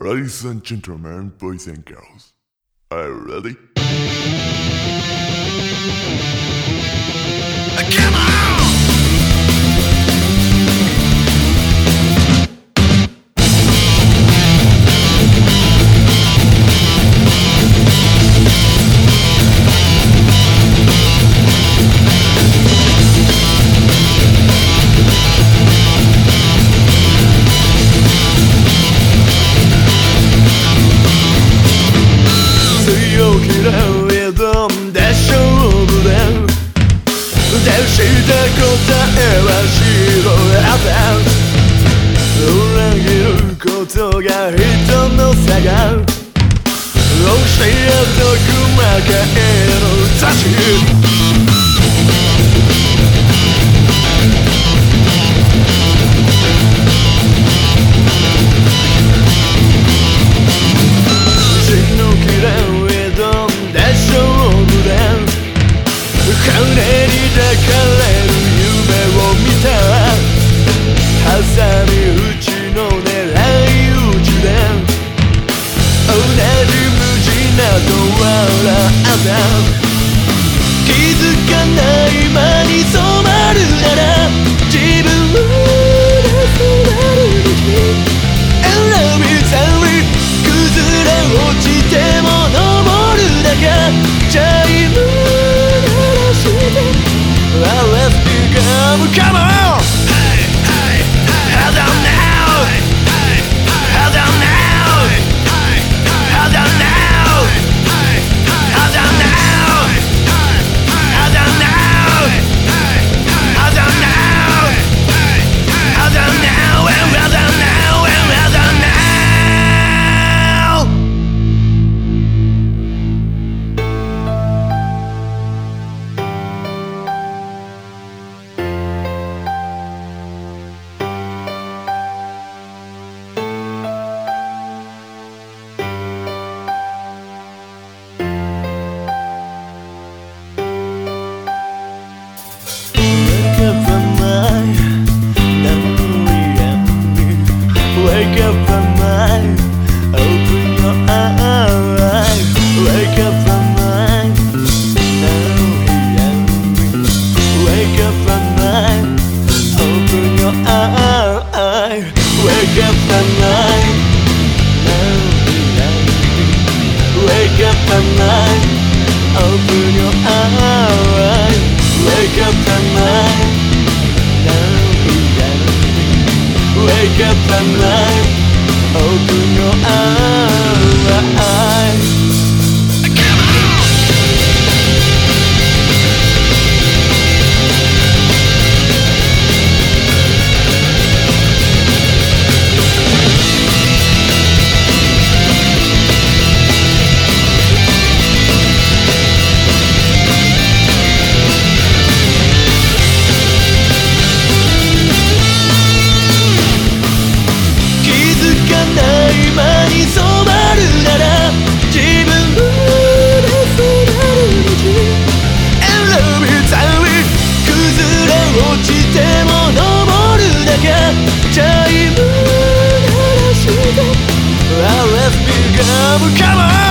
Ladies and gentlemen, boys and girls, are you ready? 強気な挑んだ勝負で出した答えは白あ裏切ることが人の差が。教えと細かいのたち金に抱かれる夢を見た。挟み撃ちの狙い撃ちで同じ無事なと笑った気づかない間にそう仕方ない奥の愛チャイム鳴らして Let's be g o m e come on